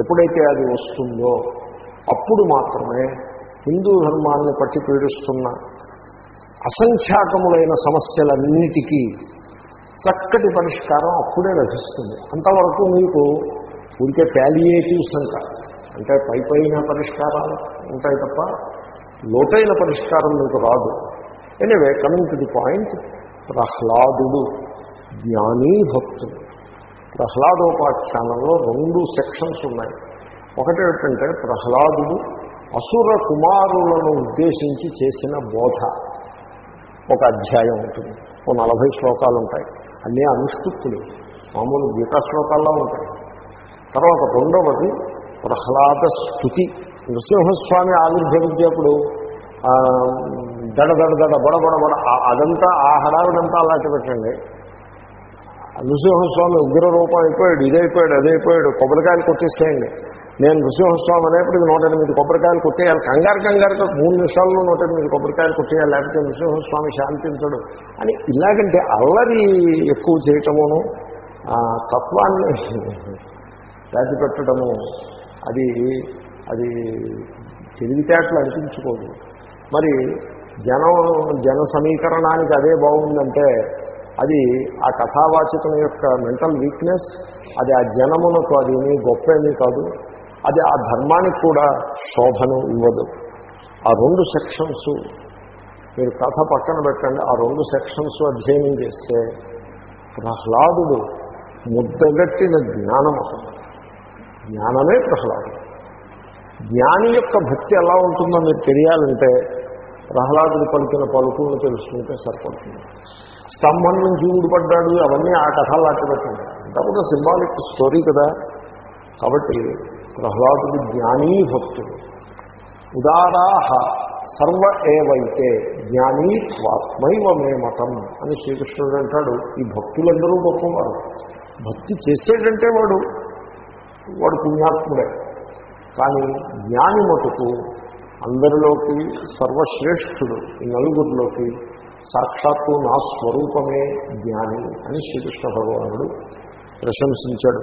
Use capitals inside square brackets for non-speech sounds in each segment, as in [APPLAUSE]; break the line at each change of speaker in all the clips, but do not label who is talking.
ఎప్పుడైతే అది వస్తుందో అప్పుడు మాత్రమే హిందూ ధర్మాన్ని పట్టి పీడిస్తున్న అసంఖ్యాకములైన సమస్యలన్నిటికీ చక్కటి పరిష్కారం అప్పుడే లభిస్తుంది. అంతవరకు మీకు ఉంటే ప్యాలియేటివ్స్ అంట. అంటే పై పైన పరిష్కారాలు ఉంటాయి తప్ప లోతైన పరిష్కారం మీకు రాదు. Anyway coming to the point ప్రహ్లాదుడు జ్ఞానీ భక్తుడు ప్రహ్లాదోపాఖ్యానంలో రెండు సెక్షన్స్ ఉన్నాయి. ఒకటి ఏమిటంటే ప్రహ్లాదుడు అసుర కుమారులను ఉద్దేశించి చేసిన బోధ. ఒక అధ్యాయం ఉంటుంది. ఓ నలభై శ్లోకాలు ఉంటాయి. అన్నీ అనుష్ఠుతులు మామూలు గీతా శ్లోకాల్లో ఉంటాయి. తర్వాత రెండవది ప్రహ్లాద స్థుతి. నృసింహస్వామి ఆవిర్భవించేప్పుడు దడ దడ దడ బడ బడ బడ అదంతా ఆ హడావిడంతా అలాంటి పెట్టండి. నృసింహస్వామి ఉగ్ర రూపం అయిపోయాడు ఇదైపోయాడు అదైపోయాడు కొబ్బరికాయలు కొట్టేసేయండి. నేను నృసింహస్వామి అనేప్పటికీ నూట ఎనిమిది కొబ్బరికాయలు కొట్టేయాలి. కంగారు కంగారుగా మూడు నిమిషాల్లో నూట ఎనిమిది కొబ్బరికాయలు కొట్టేయాలి లేకపోతే నృసింహస్వామి శాంతించడు అని ఇలాగంటే అల్లరి ఎక్కువ చేయటమును ఆ తత్వాన్ని దాచిపెట్టడము అది అది తెలివితేటలు అనిపించుకోదు. మరి జనం జన సమీకరణానికి అదే బాగుందంటే అది ఆ కథావాచకం యొక్క మెంటల్ వీక్నెస్ అది ఆ జనమునకు అది ఏమీ గొప్ప ఏమీ కాదు అది ఆ ధర్మానికి కూడా శోభను ఇవ్వదు. ఆ రెండు సెక్షన్స్ మీరు కథ పక్కన పెట్టండి ఆ రెండు సెక్షన్స్ అధ్యయనం చేస్తే ప్రహ్లాదుడు ముద్దగట్టిన జ్ఞానం జ్ఞానమే ప్రహ్లాదుడు జ్ఞాని యొక్క భక్తి ఎలా ఉంటుందో మీరు తెలియాలంటే ప్రహ్లాదుడు పలికిన పలుకులను తెలుసుకుంటే సరిపడుతుంది. స్తంభం నుంచి ఊడిపడ్డాడు అవన్నీ ఆ కథలు లాంటి పెట్టండి అంతా కూడా సింబాలిక్ స్టోరీ కదా. కాబట్టి ప్రహ్లాదుడు జ్ఞానీ భక్తుడు. ఉదారాహ సర్వ ఏవైతే జ్ఞానీ త్వాత్మైవ మే మతం అని శ్రీకృష్ణుడు అంటాడు ఈ భక్తులందరూ గొప్పవారు. భక్తి చేసేటంటే వాడు వాడు పుణ్యాత్ముడే. కానీ జ్ఞాని మటుకు అందరిలోకి సర్వశ్రేష్ఠుడు ఈ నలుగురిలోకి సాక్షాత్తు నా స్వరూపమే జ్ఞాని అని శ్రీకృష్ణ భగవానుడు ప్రశంసించాడు.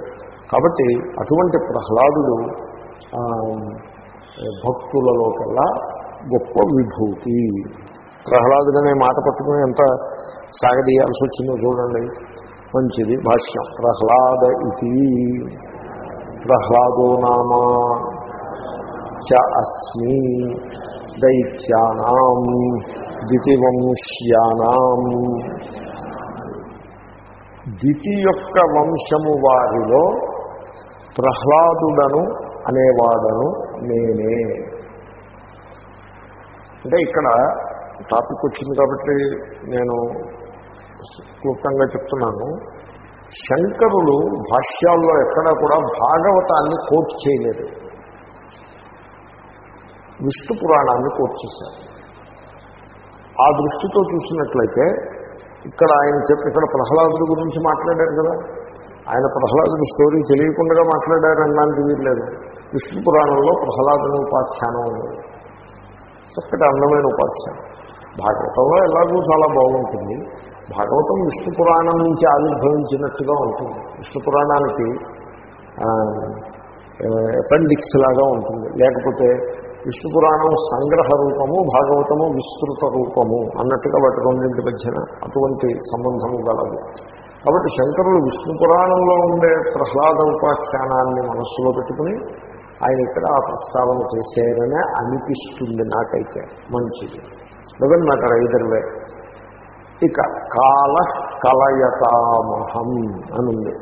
కాబట్టి అటువంటి ప్రహ్లాదుడు ఆ, భక్తులలో కల్లా గొప్ప విభూతి. ప్రహ్లాదుడనే మాట పట్టుకుని ఎంత సాగదీయాల్సి వచ్చిందో చూడండి. మంచిది భాష్యం. ప్రహ్లాద ఇది ప్రహ్లాదో నామా చ అస్మి దైత్యానాం. దితివంశ్యానాం దితి యొక్క వంశము వారిలో ప్రహ్లాదుడను అనేవాడను నేనే. అంటే ఇక్కడ టాపిక్ వచ్చింది కాబట్టి నేను క్లుప్తంగా చెప్తున్నాను. శంకరులు భాష్యాల్లో ఎక్కడా కూడా భాగవతాన్ని కోట్ చేయలేదు. విష్ణు పురాణాన్ని కోట్ చేశారు. ఆ దృష్టితో చూసినట్లయితే ఇక్కడ ఆయన చెప్పి ఇక్కడ ప్రహ్లాదుడి గురించి మాట్లాడారు కదా. ఆయన ప్రహ్లాదుడి స్టోరీ తెలియకుండా మాట్లాడారు అనడానికి వీల్లేదు. విష్ణు పురాణంలో ప్రహ్లాదుని ఉపాఖ్యానం ఉంది. చక్కటి అందమైన ఉపాఖ్యానం. భాగవతంలో ఎలాగో చాలా బాగుంటుంది. భాగవతం విష్ణు పురాణం నుంచి ఆవిర్భవించినట్టుగా ఉంటుంది. విష్ణు పురాణానికి అపెండిక్స్ లాగా ఉంటుంది. లేకపోతే విష్ణు పురాణం సంగ్రహ రూపము భాగవతము విస్తృత రూపము అన్నట్టుగా వాటి రెండింటి మధ్యన అటువంటి సంబంధము గలదు. కాబట్టి శంకరులు విష్ణు పురాణంలో ఉండే ప్రహ్లాద ఉపాఖ్యానాన్ని మనస్సులో పెట్టుకుని ఆయన ఇక్కడ ఆ ప్రస్తావన చేశారనే అనిపిస్తుంది నాకైతే. మంచిది. డజన్ మ్యాటర్ ఐదర్ వే ఇక కాల కలయతామహం అనుంది.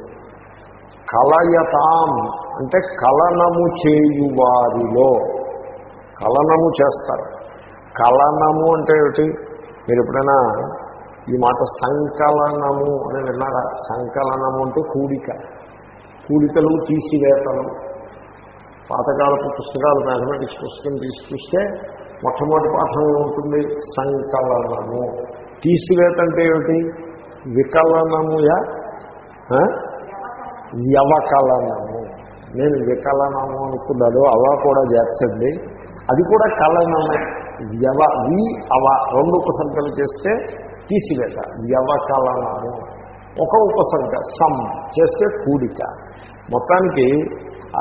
కలయతాం అంటే కలనము చేయువారిలో కలనము చేస్తారు. కలనము అంటే ఏమిటి? మీరు ఎప్పుడైనా ఈ మాట సంకలనము అని విన్నారా? సంకలనము అంటే కూడిక. కూడికలు తీసివేతలు పాతకాలపు పుస్తకాలు మ్యాథమెటిక్స్ పుస్తకం తీసి చూస్తే మొట్టమొదటి పాఠం ఉంటుంది సంకలనము. తీసివేత అంటే ఏమిటి? వికలనముయా? వ్యవకలనము. నేను వికలనము అనుకున్నాను. అలా కూడా చేర్చండి. అది కూడా కళనమే వ్యవ వి అవ రెండు ఉపసర్గలు చేస్తే తీసివేత. వ్యవకలనము ఒక ఉపసర్గ సమ్ చేస్తే కూడిక. మొత్తానికి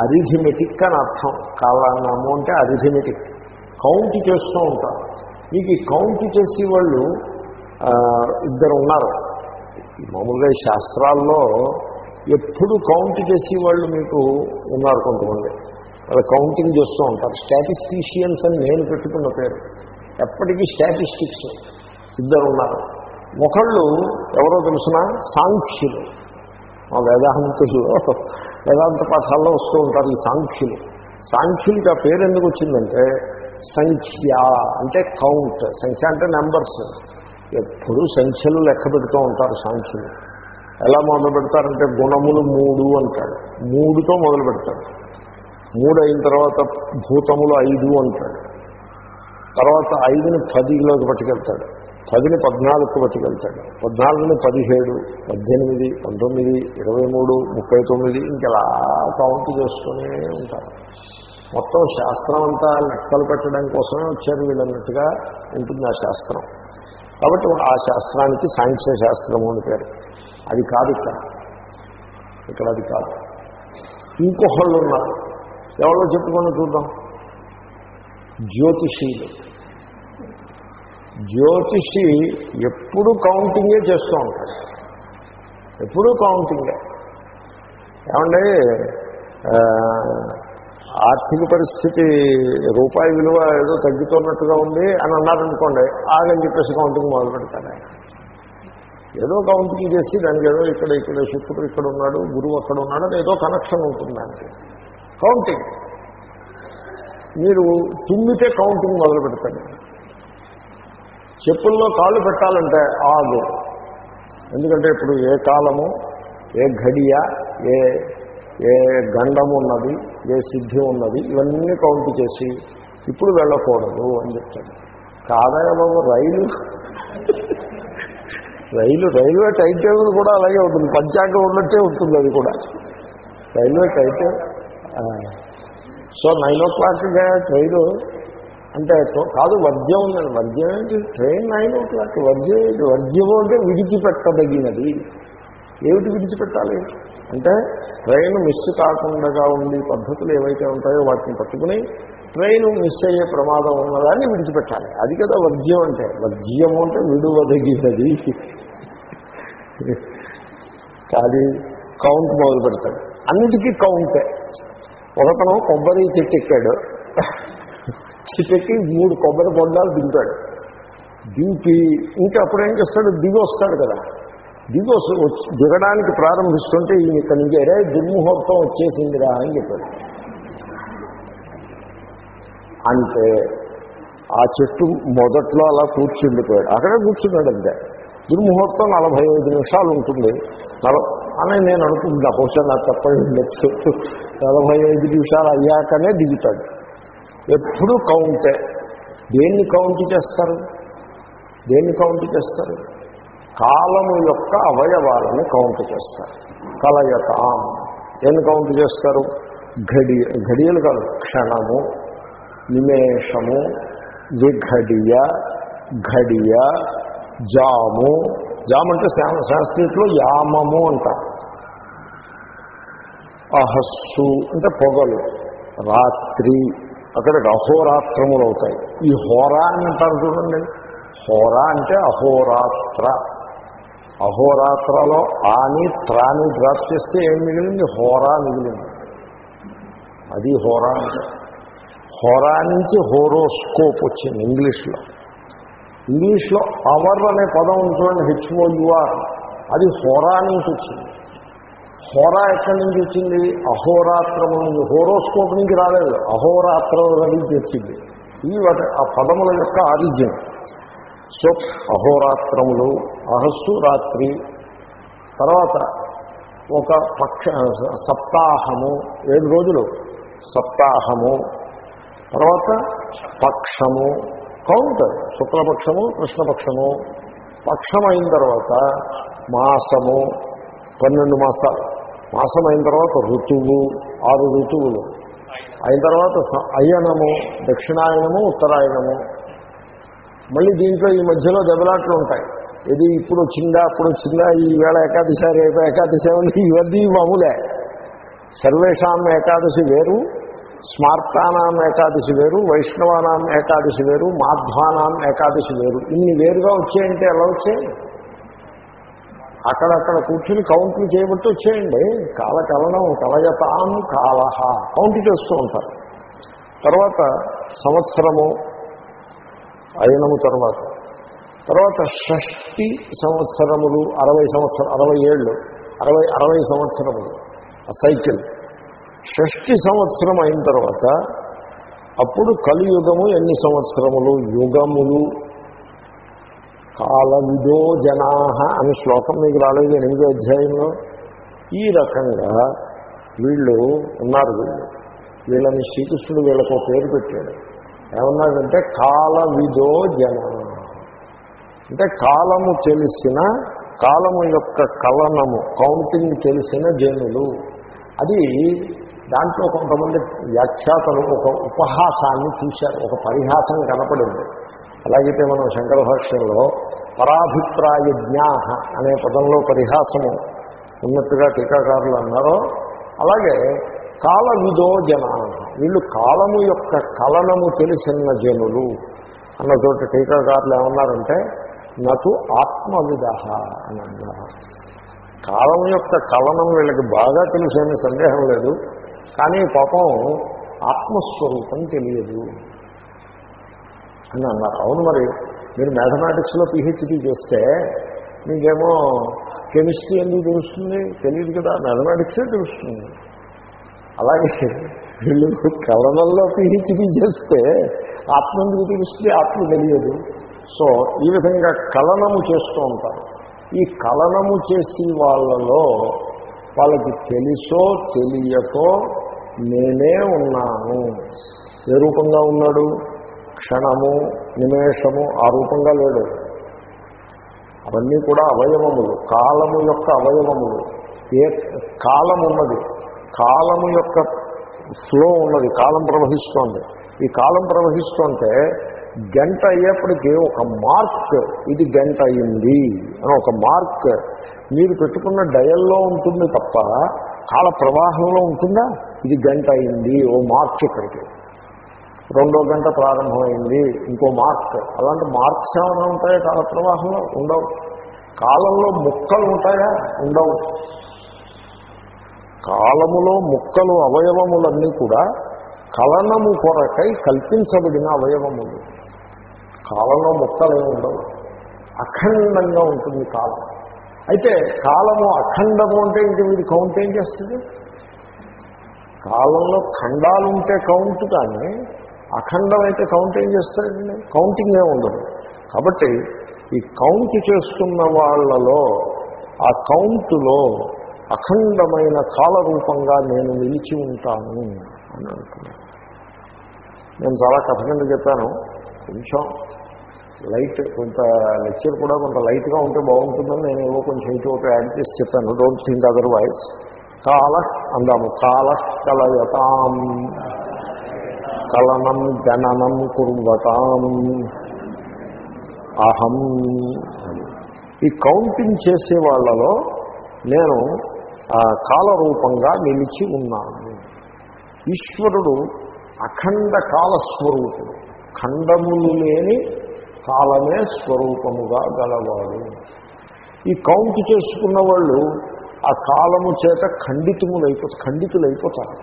అరిథిమెటిక్ అని అర్థం. కాలనాము అంటే అరిథిమెటిక్. కౌంట్ చేస్తూ ఉంటారు. మీకు ఈ కౌంట్ చేసే వాళ్ళు ఇద్దరు ఉన్నారు. మామూలుగా శాస్త్రాల్లో ఎప్పుడు కౌంట్ చేసే వాళ్ళు మీకు ఉన్నారు కొంతమంది. అలా కౌంటింగ్ చేస్తూ ఉంటారు. స్టాటిస్టీషియన్స్ అని నేను పెట్టుకున్న పేరు. ఎప్పటికీ స్టాటిస్టిక్స్ ఇద్దరు ఉన్నారు ఒకళ్ళు ఎవరో తెలిసిన? సాంఖ్యులు. మా వేదాంతుల్లో వేదాంత పాఠాల్లో వస్తూ ఉంటారు ఈ సాంఖ్యులు. సాంఖ్యులకి ఆ పేరు ఎందుకు వచ్చిందంటే సంఖ్య అంటే కౌంట్ సంఖ్య అంటే నెంబర్స్ ఎప్పుడూ సంఖ్యలు లెక్క పెడుతూ ఉంటారు సాంఖ్యులు. ఎలా మొదలు పెడతారంటే గుణములు మూడు అంటాడు. మూడుతో మొదలు పెడతాడు. మూడు అయిన తర్వాత భూతములు ఐదు అంటాడు. తర్వాత ఐదుని పదిలోకి పట్టుకెళ్తాడు. పదిని పద్నాలుగుకి పట్టుకెళ్తాడు. పద్నాలుగుని పదిహేడు పద్దెనిమిది పంతొమ్మిది ఇరవై మూడు ముప్పై తొమ్మిది ఇంకెలా కౌంట్ చేసుకునే ఉంటారు. మొత్తం శాస్త్రం అంతా లెక్కలు పెట్టడం కోసమే వచ్చారు వీళ్ళన్నట్టుగా ఉంటుంది ఆ శాస్త్రం. కాబట్టి ఆ శాస్త్రానికి సాంఖ్య శాస్త్రము అని పేరు. అది కాదు ఇక్కడ. ఇక్కడ అది కాదు. ఇంకొకళ్ళు ఉన్నారు. ఎవరో చెప్పుకొని చూద్దాం. జ్యోతిషీలు. జ్యోతిషి ఎప్పుడు కౌంటింగే చేస్తూ ఉంటాడు. ఎప్పుడూ కౌంటింగే. ఏమంటే ఆర్థిక పరిస్థితి రూపాయి విలువ ఏదో తగ్గుతున్నట్టుగా ఉంది అని అన్నారనుకోండి ఆగని చెప్పేసి కౌంటింగ్ మొదలు పెడతాడు ఆయన. ఏదో కౌంటింగ్ చేసి దానికి ఏదో ఇక్కడ ఇక్కడ శుక్రుడు ఇక్కడ ఉన్నాడు గురువు అక్కడ ఉన్నాడు అని ఏదో కనెక్షన్ ఉంటుంది దానికి. కౌంటింగ్. మీరు తుమ్మితే కౌంటింగ్ మొదలు పెడతాడు చెప్పుల్లో కాళ్ళు పెట్టాలంటే ఆగు. ఎందుకంటే ఇప్పుడు ఏ కాలము ఏ ఘడియ ఏ ఏ గండము ఉన్నది ఏ సిద్ధి ఉన్నది ఇవన్నీ కౌంట్ చేసి ఇప్పుడు వెళ్ళకూడదు అని చెప్తాడు కాదయ్య బాబు రైలు. రైలు రైల్వే టైం టేబుల్ కూడా అలాగే ఉంటుంది. పంచాంగం ఉన్నట్టే ఉంటుంది అది కూడా. Railway time table. So nine ఓ క్లాక్గా ట్రైను అంటే కాదు వర్జ్యం ఉందండి. వర్జ్యం ఏంటి? Train nine o'clock. వర్జ్యం ఏంటి? వర్జ్యము అంటే విడిచిపెట్టదగినది. ఏమిటి విడిచిపెట్టాలి? అంటే ట్రైన్ మిస్ కాకుండా ఉండే పద్ధతులు ఏవైతే ఉంటాయో వాటిని పట్టుకుని ట్రైన్ మిస్ అయ్యే ప్రమాదం ఉన్నదాన్ని విడిచిపెట్టాలి. అది కదా వర్జ్యం అంటే. వర్జ్యము అంటే విడువదగినది. [LAUGHS] కాదు కౌంట్ మొదలు పెడతాడు అన్నిటికీ కౌంటే. ఒకతను కొబ్బరి చెట్టు ఎక్కాడు. చెట్టు మూడు కొబ్బరి బొండాలు దింపాడు. దింపి ఇంకా అప్పుడేం చేస్తాడు? దిగి వస్తాడు కదా. దిగి వస్తు- వచ్చి దిగడానికి ప్రారంభిస్తుంటే ఈయన ఇక్కడి నుంచి అరే దుర్ముహూర్తం వచ్చేసిందిరా అని చెప్పాడు. అంటే ఆ చెట్టు మొదట్లో అలా కూర్చుండిపోయాడు. అక్కడే కూర్చున్నాడు అంతే. దుర్ముహూర్తం నలభై ఐదు నిమిషాలు ఉంటుంది. నలభై అని నేను అనుకుంటున్నా బహుశా నాకు తప్పని ఉండొచ్చు. నలభై ఐదు నిమిషాలు అయ్యాకనే దిగుతాడు. ఎప్పుడు కౌంటే. దేన్ని కౌంట్ చేస్తారు? దేన్ని కౌంట్ చేస్తారు? కాలము యొక్క అవయవాలను కౌంట్ చేస్తారు. కలయతాం. దేన్ని కౌంట్ చేస్తారు? ఘడి ఘడియలు కాదు క్షణము నిమేషము విఘడియ ఘడియ జాము జామ్ అంటే సా- యామము అంటారు. అహస్సు అంటే పొగలు. రాత్రి. అక్కడ అహోరాత్రములు అవుతాయి ఈ హోరా అని అంటారు చూడండి. హోరా అంటే అహోరాత్ర. అహోరాత్రలో ఆని త్రాని డ్రాప్ చేస్తే ఏం మిగిలింది? హోరా మిగిలింది. అది హోరా అంటే. హోరా నుంచి హోరోస్కోప్ వచ్చింది ఇంగ్లీష్లో. ఇంగ్లీష్లో అవర్ అనే పదం ఉంటుంది హెచ్ఓయుఆర్ అది హోరా నుంచి వచ్చింది హోరా ఎక్కడి నుంచి వచ్చింది? అహోరాత్రము నుంచి. హోరోస్కోప్ నుంచి రాలేదు. అహోరాత్రం నుంచి వచ్చింది. ఈ ఆ పదముల యొక్క ఆరిజిన్. సో అహోరాత్రములు అహస్సు రాత్రి. తర్వాత ఒక పక్ష సప్తాహము ఏడు రోజులు. సప్తాహము. తర్వాత పక్షము. కౌంట్ శుక్లపక్షము కృష్ణపక్షము పక్షం అయిన తర్వాత మాసము పన్నెండు మాసాలు మాసం అయిన తర్వాత ఋతువు ఆరు ఋతువులు. అయిన తర్వాత అయనము దక్షిణాయనము ఉత్తరాయణము మళ్ళీ దీంట్లో ఈ మధ్యలో దెబ్బలాట్లు ఉంటాయి. ఇది ఇప్పుడు వచ్చిందా అప్పుడు వచ్చిందా ఈ వేళ ఏకాదశి రేపు ఏకాదశి ఉంది ఇవన్నీ మామూలే. సర్వేషాం ఏకాదశి వేరు స్మార్తానాం ఏకాదశి వేరు వైష్ణవానాం ఏకాదశి వేరు మాధ్వానాం ఏకాదశి వేరు. ఇన్ని వేరుగా వచ్చాయంటే ఎలా వచ్చాయి? అక్కడక్కడ కూర్చుని కౌంట్లు చేయబట్టి వచ్చేయండి. కాలకలనం కలయతాం కాలహ. కౌంట్ చేస్తూ ఉంటారు. తర్వాత సంవత్సరము అయినము తర్వాత. తర్వాత షష్టి సంవత్సరములు అరవై సంవత్సరం అరవై ఏళ్ళు అరవై అరవై సంవత్సరములు. సైకిల్. షష్టి సంవత్సరం అయిన తర్వాత అప్పుడు కలియుగము ఎన్ని సంవత్సరములు? యుగములు. కాలవిదో జనాహ అనే శ్లోకం మీకు రాలేదు ఎనిమిదో అధ్యాయంలో. ఈ రకంగా వీళ్ళు ఉన్నారు వీళ్ళు. వీళ్ళని శ్రీకృష్ణుడు వీళ్ళకు పేరు పెట్టాడు. ఏమన్నాడంటే కాలవిదో జన. అంటే కాలము తెలిసిన కాలము యొక్క కలనము కౌంటింగ్ తెలిసిన జనులు. అది దాంట్లో కొంతమంది వ్యాఖ్యాతలు ఒక ఉపహాసాన్ని చూశారు ఒక పరిహాసం కనపడింది. అలాగైతే మనం శంకర భాష్యంలో పరాభిప్రాయ జ్ఞా అనే పదంలో పరిహాసము ఉన్నట్టుగా టీకాకారులు అన్నారో అలాగే కాల విదో వీళ్ళు కాలము యొక్క కలనము తెలిసిన జనులు అన్న చోట టీకాకారులు ఏమన్నారంటే నటు ఆత్మవిద అని అన్నారు. కాలం యొక్క కలనం వీళ్ళకి బాగా తెలిసే సందేహం లేదు. కానీ పాపం ఆత్మస్వరూపం తెలియదు. అని అన్నారు. అవును మరి మీరు మ్యాథమెటిక్స్లో పిహెచ్డీ చేస్తే మీకేమో కెమిస్ట్రీ ఎందుకు తెలుస్తుంది? తెలియదు కదా. మ్యాథమెటిక్సే తెలుస్తుంది. అలాగే వీళ్ళు కలనంలో పిహెచ్డీ చేస్తే ఆత్మ ఎందుకు తెలుస్తుంది? ఆత్మ తెలియదు. సో ఈ విధంగా కలనము చేస్తూ ఉంటారు. ఈ కలనము చేసి వాళ్ళలో వాళ్ళకి తెలుసో తెలియకో నేనే ఉన్నాను. ఏ రూపంగా ఉన్నాడు? క్షణము నిమేషము ఆ రూపంగా లేడు. అవన్నీ కూడా అవయవములు కాలము యొక్క అవయవములు. ఏ కాలం ఉన్నది కాలము యొక్క ఫ్లో ఉన్నది కాలం ప్రవహిస్తోంది. ఈ కాలం ప్రవహిస్తుంటే గంట అయ్యేప్పటికీ ఒక మార్క్ ఇది గంట అయింది అని ఒక మార్క్. మీరు పెట్టుకున్న డయల్లో ఉంటుంది తప్ప కాల ప్రవాహంలో ఉంటుందా? ఇది గంట అయింది ఓ మార్క్ ఇక్కడికి. రెండో గంట ప్రారంభమైంది ఇంకో మార్క్. అలాంటి మార్క్స్ ఏమైనా ఉంటాయా కాల ప్రవాహంలో ఉండవు. కాలంలో ముక్కలు ఉంటాయా? ఉండవు. కాలములో ముక్కలు అవయవములన్నీ కూడా కలనము కొరకై కల్పించబడిన అవయవములు. కాలంలో ముక్కలు ఏమి ఉండవు. అఖండంగా ఉంటుంది కాలం. అయితే కాలము అఖండము అంటే ఇంక వీడి కౌంట్ ఏం చేస్తుంది? కాలంలో ఖండాలు ఉంటే కౌంట్ కానీ అఖండం అయితే కౌంట్ ఏం చేస్తారండి? కౌంటింగ్ ఏ ఉండదు. కాబట్టి ఈ కౌంట్ చేస్తున్న వాళ్ళలో ఆ కౌంటులో అఖండమైన కాలరూపంగా నేను నిలిచి ఉంటాను అని అంటున్నాను నేను చాలా కథ కింద చెప్పాను. కొంచెం లైట్ కొంత లెక్చర్ కూడా కొంత లైట్గా ఉంటే బాగుంటుందని నేను ఏవో కొంచెం ఇటు ఒక యాడ్ చేసి చెప్పాను. డోంట్ థింక్ అదర్వైజ్ కాల అందాము. కాల కలయతాం. కలనం గణనం కుర్వతాం అహం. ఈ కౌంటింగ్ చేసే వాళ్ళలో నేను కాలరూపంగా నిలిచి ఉన్నాను. ఈశ్వరుడు అఖండ కాలస్వరూపుడు. ఖండములు లేని కాలమే స్వరూపముగా గలవాడు. ఈ కౌంట్ చేసుకున్న వాళ్ళు ఆ కాలము చేత ఖండితములైపో ఖండితులైపోతారు.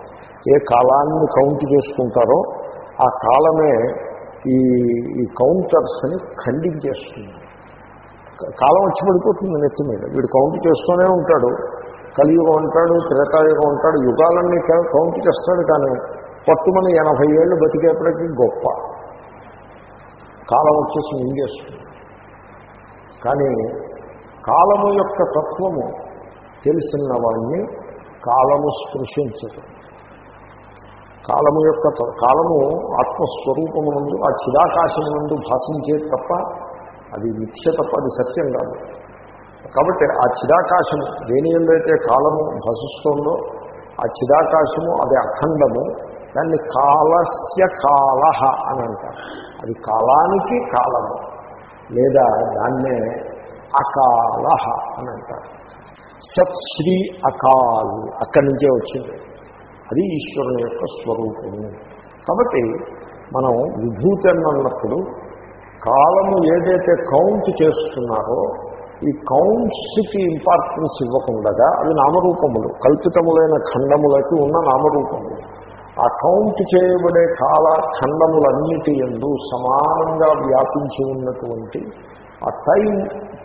ఏ కాలాన్ని కౌంట్ చేసుకుంటారో ఆ కాలమే ఈ ఈ కౌంటర్స్ని ఖండించేస్తుంది. కాలం వచ్చి పడిపోతుంది నెత్తి మీద. వీడు కౌంట్ చేస్తూనే ఉంటాడు. కలియుగం ఉంటాడు త్రేతాయుగం ఉంటాడు యుగాలన్నీ కౌంట్ చేస్తాడు కానీ పట్టుమని ఎనభై ఏళ్ళు బతికేపటికి గొప్ప. కాలం వచ్చేసి మింగేస్తుంది కానీ కాలము యొక్క తత్వము తెలిసిన వాడిని కాలము స్పృశించదు. కాలము యొక్క కాలము ఆత్మస్వరూపము నుండి ఆ చిదాకాశము నుండి భాషించేది తప్ప అది మిథ్య తప్ప అది సత్యం కాదు. కాబట్టి ఆ చిదాకాశము దేని ఏదైతే కాలము భాషిస్తుందో ఆ చిదాకాశము అది అఖండము దాన్ని కాలస్య కాల అని అంటారు. అది కాలానికి కాలము. లేదా దాన్నే అకాల అని అంటారు. సత్శ్రీ అకాల్ అక్కడి నుంచే వచ్చింది. అది ఈశ్వరుని యొక్క స్వరూపము. కాబట్టి మనం విభూతి అన్నప్పుడు కాలము ఏదైతే కౌంట్ చేస్తున్నారో ఈ కౌంట్స్కి ఇంపార్టెన్స్ ఇవ్వకుండా అవి నామరూపములు కల్పితములైన ఖండములకి ఉన్న నామరూపములు. ఆ కౌంట్ చేయబడే కాల ఖండములన్నిటి ఎందు సమానంగా వ్యాపించి ఉన్నటువంటి ఆ time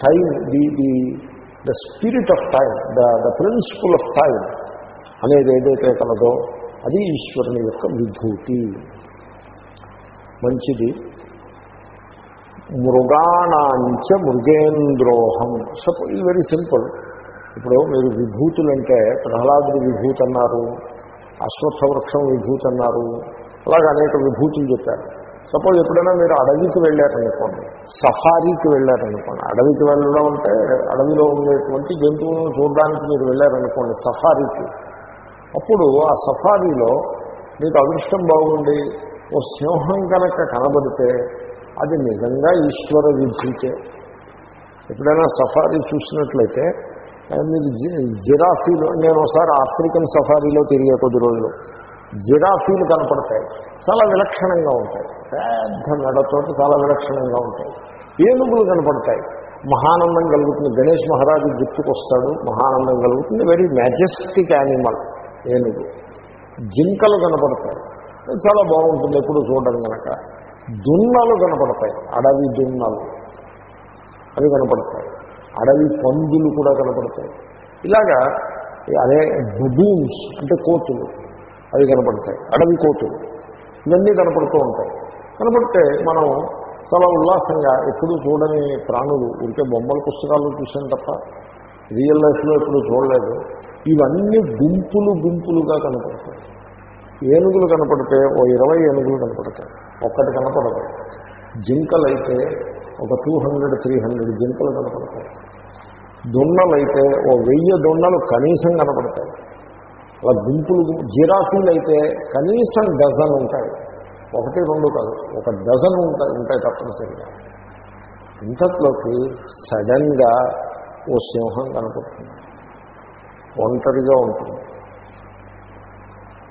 time the the the spirit of time the the principle of time అనేది ఏదైతే కలదో అది ఈశ్వరుని యొక్క విభూతి. మంచిది. మృగాణాంచ మృగేంద్రోహం. సపో ఇది వెరీ సింపుల్ ఇప్పుడు మీరు విభూతులంటే ప్రహ్లాదుడి విభూతి అన్నారు అశ్వత్థ వృక్షం విభూతి అన్నారు అలాగే అనేక విభూతులు చెప్పారు. సపోజ్ ఎప్పుడైనా మీరు అడవికి వెళ్ళారనుకోండి సఫారీకి వెళ్ళారనుకోండి అడవికి వెళ్ళడం అంటే అడవిలో ఉండేటువంటి జంతువులను చూడడానికి మీరు వెళ్ళారనుకోండి సఫారీకి. అప్పుడు ఆ సఫారీలో మీకు అదృష్టం బాగుండి ఓ సింహం కనుక కనబడితే అది నిజంగా ఈశ్వర విభూతే. ఎప్పుడైనా సఫారీ చూసినట్లయితే మీరు జిరాఫీలు నేను ఒకసారి ఆఫ్రికన్ సఫారీలో తిరిగే కొద్ది రోజులు. జిరాఫీలు కనపడతాయి. చాలా విలక్షణంగా ఉంటాయి. పెద్ద మెడతో చాలా విలక్షణంగా ఉంటాయి. ఏనుగులు కనపడతాయి. మహానందం కలుగుతుంది. గణేష్ మహారాజు గుర్తుకొస్తాడు. మహానందం కలుగుతుంది. వెరీ మ్యాజెస్టిక్ యానిమల్ ఏనుగు. జింకలు కనపడతాయి. చాలా బాగుంటుంది ఎప్పుడు చూడడం కనుక దున్నలు కనపడతాయి. అడవి దున్నలు. అవి కనపడతాయి. అడవి పందులు కూడా కనపడతాయి. ఇలాగా అదే బబూన్స్ అంటే కోతులు అవి కనపడతాయి. అడవి కోతులు ఇవన్నీ కనపడుతూ ఉంటాయి. కనపడితే మనం చాలా ఉల్లాసంగా ఎప్పుడూ చూడని ప్రాణులు ఉంటే బొమ్మల పుస్తకాలు చూసాను తప్ప రియల్ లైఫ్లో ఎప్పుడు చూడలేదు. ఇవన్నీ గుంపులు గుంపులుగా కనపడతాయి. ఏనుగులు కనపడితే ఓ ఇరవై ఏనుగులు కనపడతాయి. ఒక్కటి కనపడదు. జింకలైతే ఒక టూ హండ్రెడ్ త్రీ హండ్రెడ్ జింకలు కనపడతాయి. దొన్నలైతే ఓ వెయ్యి దొన్నలు కనీసం కనపడతాయి. అలా గుంపులు జిరాఫీలు అయితే కనీసం డజన్ ఉంటాయి. ఒకటి రెండు కాదు ఒక డజన్ ఉంటాయి ఉంటాయి తప్పనిసరిగా. ఇంతట్లోకి సడన్గా ఓ సింహం కనపడుతుంది. ఒంటరిగా ఉంటుంది.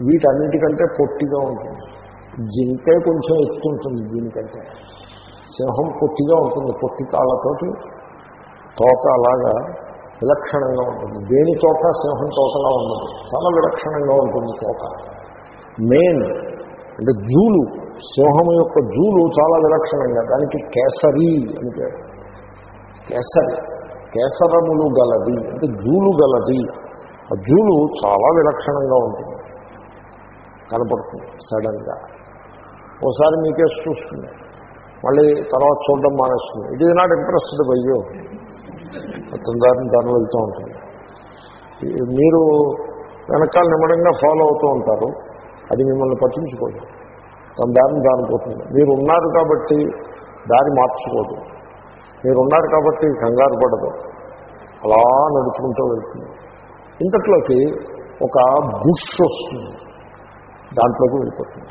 వీటన్నిటికంటే పొట్టిగా ఉంటుంది. జింకే కొంచెం ఎత్తుంటుంది దీనికంటే. సింహం పొట్టిగా ఉంటుంది పొట్టి కాళ్ళతోటి తోక అలాగా విలక్షణంగా ఉంటుంది. దేని తోక? సింహం తోకలా ఉండదు. చాలా విలక్షణంగా ఉంటుంది తోక. మెయిన్ అంటే జూలు సింహం యొక్క జూలు చాలా విలక్షణంగా దానికి కేసరి అని పేరు. కేసరి కేసరములు గలది అంటే జూలు గలది. ఆ జూలు చాలా విలక్షణంగా ఉంటుంది. కనపడుతుంది సడన్గా. ఓసారి మీకేసి చూస్తుంది మళ్ళీ తర్వాత చూడడం మానేస్తుంది. ఇట్ ఈజ్ నాట్ ఇంట్రెస్టెడ్ బయ్యో మొత్తం దారిని తను వెళ్తూ ఉంటుంది. మీరు వెనకాల నిమ్మడంగా ఫాలో అవుతూ ఉంటారు. అది మిమ్మల్ని పట్టించుకోదు. తన దారిని దానిపోతుంది మీరు ఉన్నారు కాబట్టి దారి మార్చుకోదు. మీరున్నారు కాబట్టి కంగారు పడదు. అలా నడుచుకుంటూ వెళ్తుంది. ఇంతట్లోకి ఒక బుష్ వస్తుంది. దాంట్లోకి వెళ్ళిపోతుంది.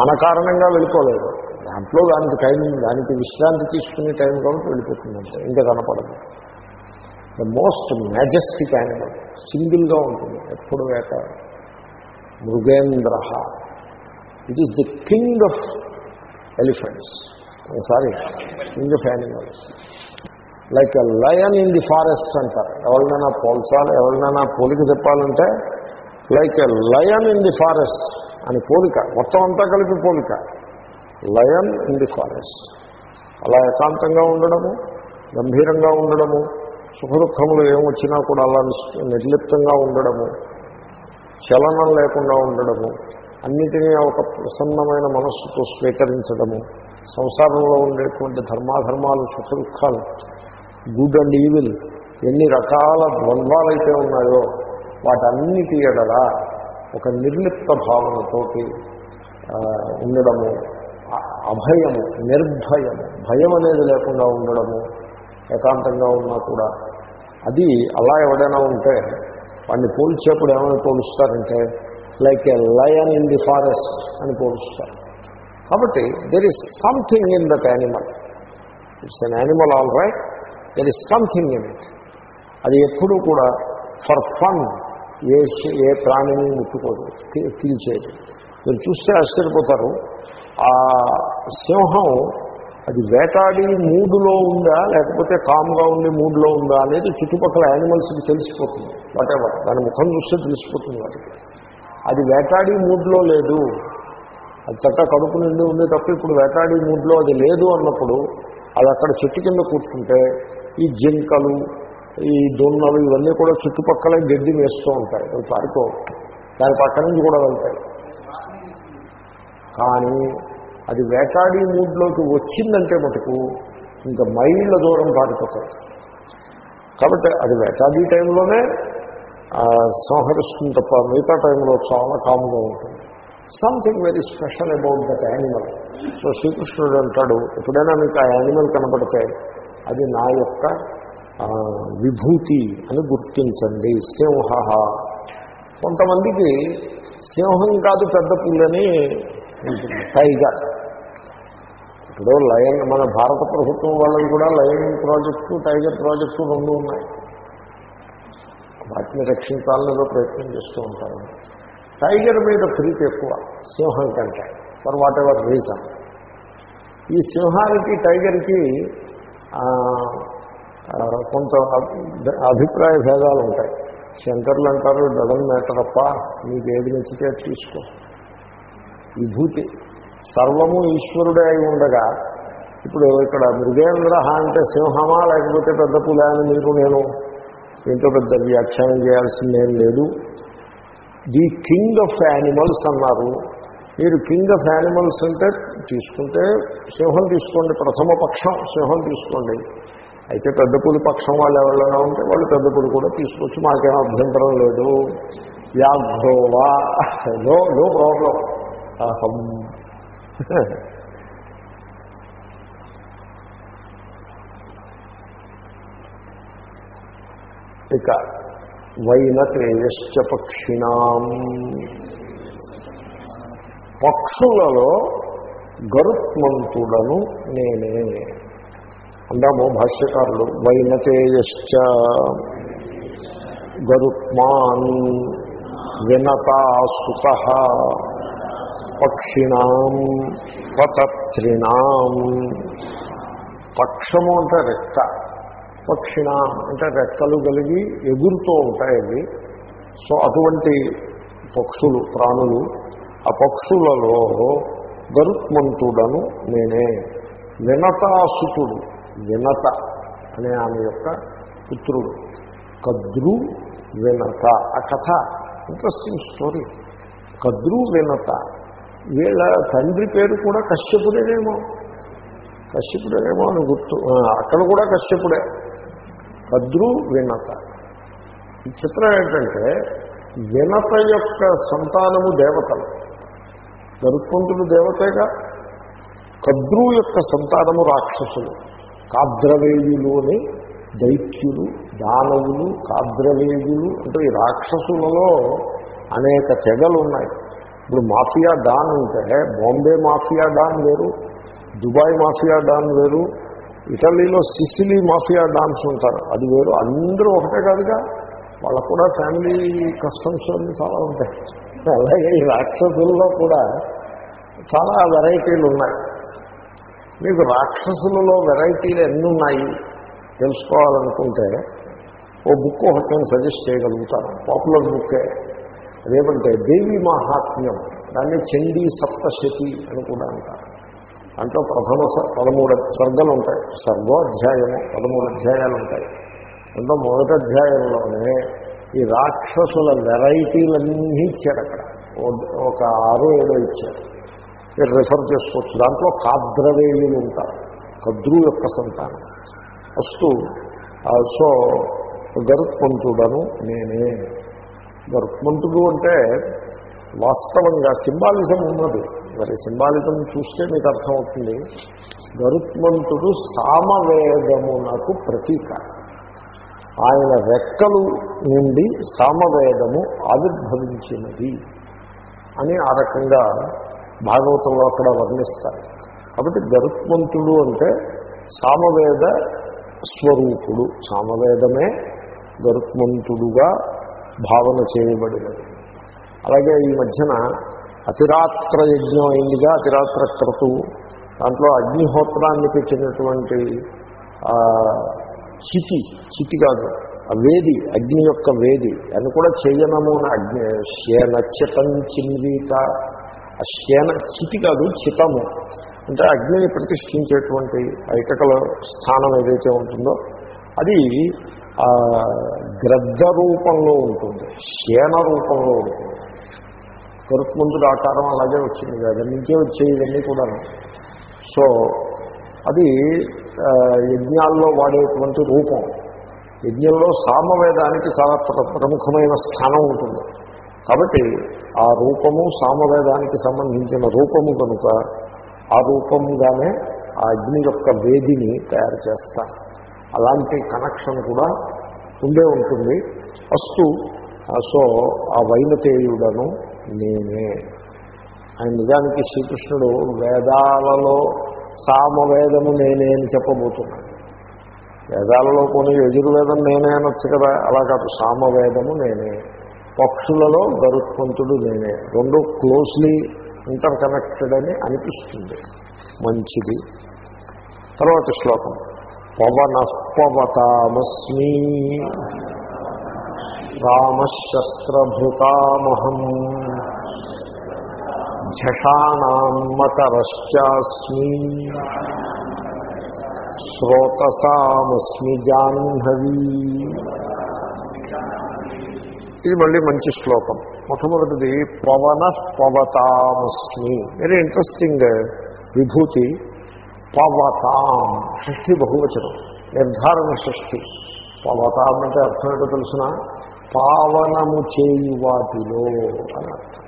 మన కారణంగా వెళ్ళిపోలేదు. దాంట్లో దానికి టైం దానికి విశ్రాంతి తీసుకునే టైం కాబట్టి వెళ్ళిపోతుందంటే. ఇంకా కనపడదు. ద మోస్ట్ మ్యాజెస్టిక్ యానిమల్ సింగిల్గా ఉంటుంది ఎప్పుడు వేట Mrigendra it is the king of elephants sorry king of animals like lion in the forest అంటారు. ఎవరినైనా పోల్చాలి ఎవరినైనా పోలిక చెప్పాలంటే like a lion in the forest అని పోలిక. మొత్తం అంతా కలిపి పోలిక. Lion in the forest. అలా ఏకాంతంగా ఉండడము గంభీరంగా ఉండడము సుఖదుఖములు ఏమొచ్చినా కూడా అలా నిర్లిప్తంగా ఉండడము చలనం లేకుండా ఉండడము అన్నిటినీ ఒక ప్రసన్నమైన మనస్సుతో స్వీకరించడము సంసారంలో ఉండేటువంటి ధర్మాధర్మాలు సుఖదుఖాలు గుడ్ అండ్ ఈవిల్ ఎన్ని రకాల ద్వంద్వాలైతే ఉన్నాయో వాటన్నిటి ఎడలా ఒక నిర్లిప్త భావనతోటి ఉండడము అభయము నిర్భయము. భయం అనేది లేకుండా ఉండడము ఏకాంతంగా ఉన్నా కూడా. అది అలా ఎవడైనా ఉంటే వాడిని పోల్చేప్పుడు ఏమైనా పోలుస్తారంటే like a lion in the forest అని పోలుస్తారు. కాబట్టి there is something in that animal it's an animal all right there is something in it అది ఎప్పుడూ కూడా ఫర్ ఫన్ ఏ ఏ ప్రాణిని ముట్టుకోదు కి- కిల్ చేయదు. మీరు చూస్తే ఆశ్చర్యపోతారు. ఆ సింహం అది వేటాడి మూడులో ఉందా లేకపోతే కామ్గా ఉండి మూడులో ఉందా అనేది చుట్టుపక్కల యానిమల్స్కి తెలిసిపోతుంది. వాటెవర్ దాని ముఖం చూస్తే తెలిసిపోతుంది వాటికి. అది వేటాడి మూడ్లో లేదు. అది చట్ట కడుపు నిండి ఉంది తప్ప ఇప్పుడు వేటాడి మూడ్లో అది లేదు అన్నప్పుడు అది అక్కడ చెట్టు కింద కూర్చుంటే ఈ జింకలు ఈ దొన్నలు ఇవన్నీ కూడా చుట్టుపక్కల గడ్డి వేస్తూ ఉంటాయి. అవి పారిపో దాని పక్క నుంచి కూడా వెళ్తాయి. కానీ అది వేటాడి మూడ్లోకి వచ్చిందంటే మటుకు ఇంకా మైళ్ళ దూరం పారిపోతుంది కాబట్టి అది వేటాడి టైంలోనే సంహరిస్తుంది తప్ప మిగతా టైంలో చాలా కామ్గా ఉంటుంది. Something very special about that animal so శ్రీకృష్ణుడు అంటాడు ఎప్పుడైనా మీకు ఆ యానిమల్ కనపడితే అది నా యొక్క విభూతి అని గుర్తించండి. సింహ కొంతమందికి సింహం కాదు పెద్ద పుల్లని ఉంటుంది. టైగర్ ఇప్పుడు లయన్ మన భారత ప్రభుత్వం వాళ్ళకి కూడా లయన్ ప్రాజెక్టు టైగర్ ప్రాజెక్టు రెండు ఉన్నాయి. వాటిని రక్షించాలనేదో ప్రయత్నం చేస్తూ ఉంటారు. టైగర్ మీద ప్రీతి ఎక్కువ సింహం కంటే ఫర్ వాట్ ఎవర్ రీజన్ ఈ సింహానికి టైగర్కి కొంత అభిప్రాయ భేదాలు ఉంటాయి. శంకర్లు అంటారు డజన్ మ్యాటర్ అప్ప మీకు ఏది నచ్చితే తీసుకో. విభూతి. సర్వము ఈశ్వరుడే అయి ఉండగా ఇప్పుడు ఇక్కడ మృగేంద్ర అంటే సింహమా లేకపోతే పెద్ద పులా అని మీరు నేను దీంతో పెద్ద వ్యాఖ్యానం చేయాల్సిందేం లేదు. ది కింగ్ ఆఫ్ యానిమల్స్ అన్నారు. మీరు కింగ్ ఆఫ్ యానిమల్స్ అంటే తీసుకుంటే సింహం తీసుకోండి ప్రథమ పక్షం సింహం తీసుకోండి. అయితే పెద్ద పులి పక్షం వాళ్ళు ఎవరైనా ఉంటే వాళ్ళు పెద్ద పులి కూడా తీసుకొచ్చి మాకేం అభ్యంతరం లేదు. వ్యాఘ్రోవా నో నో ప్రాబ్లం. అహం. ఇక వైన తేజశ్చ పక్షిణాం. పక్షులలో గరుత్మంతుడను నేనే. అందాము భాష్యకారులు వైనతేయశ్చ గరుత్మాన్ వినతాసుత. పక్షిణాం పతత్రిణాం. పక్షము అంటే రెక్క. పక్షిణ అంటే రెక్కలు కలిగి ఎగురుతూ ఉంటాయి అవి సో అటువంటి పక్షులు ప్రాణులు ఆ పక్షులలో గరుత్మంతుడను నేనే. వినతాసుతుడు వినత అనే ఆమె యొక్క పుత్రుడు. కద్రు వినత. ఆ కథ ఇంట్రెస్టింగ్ స్టోరీ కద్రు వినత. వీళ్ళ తండ్రి పేరు కూడా కశ్యపుడేనేమో. కశ్యపుడేనేమో అని గుర్తు అక్కడ కూడా కశ్యపుడే. కద్రు వినత. ఈ చిత్రం ఏంటంటే వినత యొక్క సంతానము దేవతలు. గరుత్మంతుడు దేవతేగా? కద్రు యొక్క సంతానము రాక్షసులు. కాద్రవేయులు అని దైత్యులు దానవులు కాద్రవేయులు అంటే ఈ రాక్షసులలో అనేక తెగలు ఉన్నాయి. ఇప్పుడు మాఫియా డాన్ అంటే బాంబే మాఫియా డాన్ వేరు దుబాయ్ మాఫియా డాన్ వేరు ఇటలీలో సిసిలీ మాఫియా డాన్స్ ఉంటారు అది వేరు. అందరూ ఒకటే కాదుగా వాళ్ళకు కూడా ఫ్యామిలీ కస్టమ్స్ అన్నీ చాలా ఉంటాయి. అలాగే ఈ రాక్షసుల్లో కూడా చాలా వెరైటీలు ఉన్నాయి. మీకు రాక్షసులలో వెరైటీలు ఎన్ని ఉన్నాయి తెలుసుకోవాలనుకుంటే ఓ బుక్ ఒకటి నేను సజెస్ట్ చేయగలుగుతాను. పాపులర్ బుక్కే అదేమంటే దేవి మహాత్మ్యం దాన్ని చండీ సప్తశతి అని కూడా అంటారు. దాంట్లో ప్రథమ స- పదమూడు సర్గలు ఉంటాయి సర్గోధ్యాయము పదమూడు అధ్యాయాలు ఉంటాయి దాంట్లో మొదటి అధ్యాయంలోనే ఈ రాక్షసుల వెరైటీలన్నీ ఇచ్చారు అక్కడ. ఒక ఆరో ఏడో ఇచ్చారు. మీరు రిఫర్ చేసుకోవచ్చు. దాంట్లో కాద్రవేయులు ఉంటారు. కద్రు యొక్క సంతానం. వస్తూ సో గరుత్మంతుడను నేనే. వర్క్మంతుడు అంటే వాస్తవంగా సింబాలిజం ఉన్నది. మరి సింబాలిజం చూస్తే మీకు అర్థమవుతుంది. గరుత్మంతుడు సామవేదమునకు ప్రతీక. ఆయన రెక్కలు నుండి సామవేదము ఆవిర్భవించినది అని ఆ రకంగా భాగవతంలో అక్కడ వర్ణిస్తారు. కాబట్టి గరుత్మంతుడు అంటే సామవేద స్వరూపుడు. సామవేదమే గరుత్మంతుడుగా భావన చేయబడినది. అలాగే ఈ మధ్యన అతిరాత్ర యజ్ఞం అయిందిగా అతిరాత్ర క్రతువు. దాంట్లో అగ్నిహోత్రాన్ని పెట్టినటువంటి చితి చితి కాదు ఆ వేది అగ్ని యొక్క వేది. అని కూడా చేయనము అని అగ్ని శేన చితం చిన్వీత. ఆ శేన చితి కాదు చితము. అంటే అగ్నిని ప్రతిష్ఠించేటువంటి ఐకకల స్థానం ఏదైతే ఉంటుందో అది గ్రద్ద రూపంలో ఉంటుంది శేన రూపంలో ఉంటుంది. కరుత్మంతుడు ఆకారం అలాగే వచ్చింది కదా నుంచే వచ్చే ఇవన్నీ కూడా సో అది యజ్ఞాల్లో వాడేటువంటి రూపం. యజ్ఞంలో సామవేదానికి చాలా ప్ర- ప్రముఖమైన స్థానం ఉంటుంది. కాబట్టి ఆ రూపము సామవేదానికి సంబంధించిన రూపము కనుక ఆ రూపంగానే ఆ అగ్ని యొక్క వేదిని తయారు చేస్తారు. అలాంటి కనెక్షన్ కూడా ఉండే ఉంటుంది. ఫస్ట్ సో ఆ వైనతేయుడను నేనే. ఆయన నిజానికి శ్రీకృష్ణుడు వేదాలలో సామవేదము నేనే అని చెప్పబోతున్నాడు. వేదాలలో కొన్ని యజుర్వేదం నేనే అనొచ్చు కదా అలా కాదు సామవేదము నేనే. పక్షులలో గరుత్మంతుడు నేనే. రెండు క్లోజ్లీ ఇంటర్ కనెక్టెడ్ అని అనిపిస్తుంది. మంచిది. తర్వాత శ్లోకం. పవనఃపవతామస్మి రామశస్త్రభృతామహం ఝషాణాం శ్రోతసామస్మి జాహ్నవీ ఇది మళ్ళీ మంచి శ్లోకం. మొట్టమొదటిది పవన పవతామస్మి వెరీ ఇంట్రెస్టింగ్ విభూతి. పవతాం. షష్ఠి బహువచనం. నిర్ధారణ షష్ఠి పవతాం అంటే అర్థం ఏంటో తెలిసిన? పావనము చేయు వాటిలో అని అర్థం.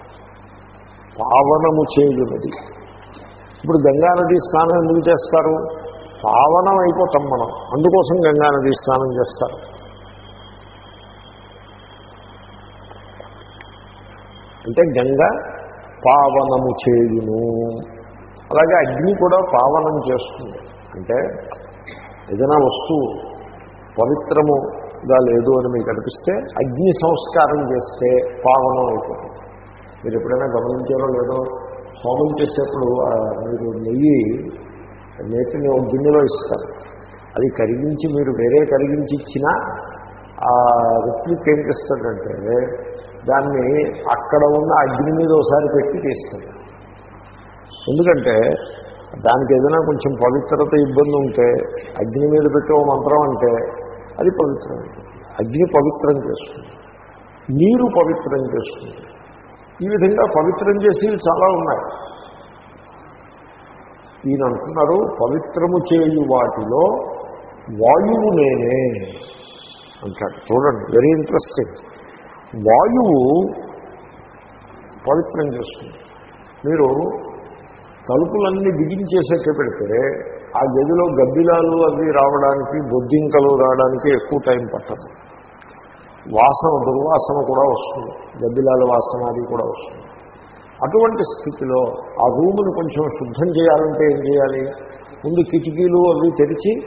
పావనము చేయునది. ఇప్పుడు గంగానది స్నానం ఎందుకు చేస్తారు? పావనం అయిపోతాం మనం. అందుకోసం గంగానది స్నానం చేస్తారు. అంటే గంగ పావనము చేయును. అలాగే అగ్ని కూడా పావనం చేస్తుంది. అంటే ఏదైనా వస్తువు పవిత్రముగా లేదు అని మీకు అనిపిస్తే అగ్ని సంస్కారం చేస్తే పావనం అయిపోతుంది. మీరు ఎప్పుడైనా గమనించారో లేదో? హోమం చేసేప్పుడు మీరు నెయ్యి నేతిని ఒక గిన్నెలో ఇస్తారు. అది కరిగించి మీరు వేరే కరిగించి ఇచ్చినా ఆ రుత్విక్ ఏం చేస్తాడంటే దాన్ని అక్కడ ఉన్న అగ్ని మీద ఒకసారి పెట్టి తీస్తాడు. ఎందుకంటే దానికి ఏదైనా కొంచెం పవిత్రత ఇబ్బంది ఉంటే అగ్ని మీద పెట్టే మంత్రం అంటే అది పవిత్రం. అగ్ని పవిత్రం చేస్తుంది. నీరు పవిత్రం చేస్తుంది. ఈ విధంగా పవిత్రం చేసేవి చాలా ఉన్నాయి. ఈయన అంటున్నారు పవిత్రము చేయు వాటిలో వాయువు నేనే. అంటాడు. చూడండి వెరీ ఇంట్రెస్టింగ్ వాయువు పవిత్రం చేస్తుంది. మీరు తలుపులన్నీ బిగించేసేట్టు పెడితే ఆ గదిలో గబ్బిలాలు అవి రావడానికి బొద్దింకలు రావడానికి ఎక్కువ టైం పట్టదు. వాసన దుర్వాసన కూడా వస్తుంది. గబ్బిలాల వాసన అది కూడా వస్తుంది. అటువంటి స్థితిలో ఆ రూమును కొంచెం శుద్ధం చేయాలంటే ఏం చేయాలి? ముందు కిటికీలు అవి తెరిచి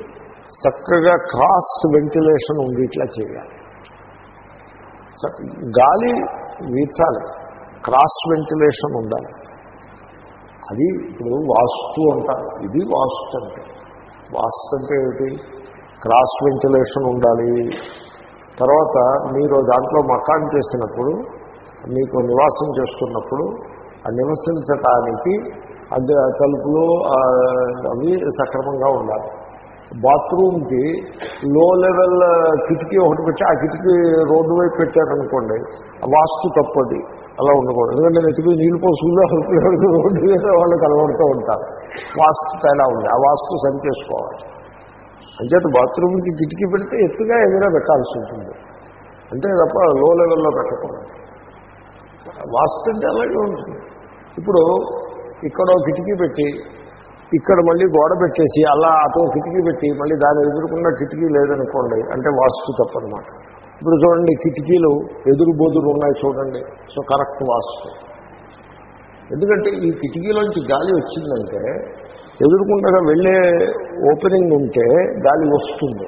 చక్కగా క్రాస్ వెంటిలేషన్ ఉంది ఇట్లా చేయాలి. గాలి వీచాలి. క్రాస్ వెంటిలేషన్ ఉండాలి. అది ఇప్పుడు వాస్తు అంటారు. ఇది వాస్తు అంటే. వాస్తు అంటే ఏమిటి? క్రాస్ వెంటిలేషన్ ఉండాలి. తర్వాత మీరు దాంట్లో మకాన్ చేసినప్పుడు మీకు నివాసం చేస్తున్నప్పుడు ఆ నివసించటానికి అది తలుపులు అవి సక్రమంగా ఉండాలి. బాత్రూమ్కి లో లెవెల్ కిటికీ ఒకటి పెట్టి ఆ కిటికీ రోడ్డు వైపు పెట్టారనుకోండి వాస్తు తప్పది. అలా ఉండకూడదు. ఎందుకంటే నెత్తికి నీళ్ళు పోసుకుందా రోడ్డు మీద వాళ్ళు కలవడుతూ ఉంటారు. వాస్తు తేడా ఉంది. ఆ వాస్తు సరి చేసుకోవాలి అంచేత బాత్రూమ్కి కిటికీ పెడితే ఎత్తుగా ఏదైనా పెట్టాల్సి ఉంటుంది. అంటే తప్ప లో లెవెల్లో పెట్టకూడదు. వాస్తు అంటే అలాగే ఉంటుంది. ఇప్పుడు ఇక్కడ కిటికీ పెట్టి ఇక్కడ మళ్ళీ గోడ పెట్టేసి అలా అటు కిటికీ పెట్టి మళ్ళీ దాని ఎదుర్కొన్న కిటికీ లేదనుకోండి అంటే వాస్తు తప్పనమాట. ఇప్పుడు చూడండి కిటికీలు ఎదురు బోదురు ఉన్నాయి చూడండి. సో కరెక్ట్ వాస్తు ఎందుకంటే ఈ కిటికీలోంచి గాలి వచ్చిందంటే ఎదురుకుండగా వెళ్ళే ఓపెనింగ్ ఉంటే గాలి వస్తుంది.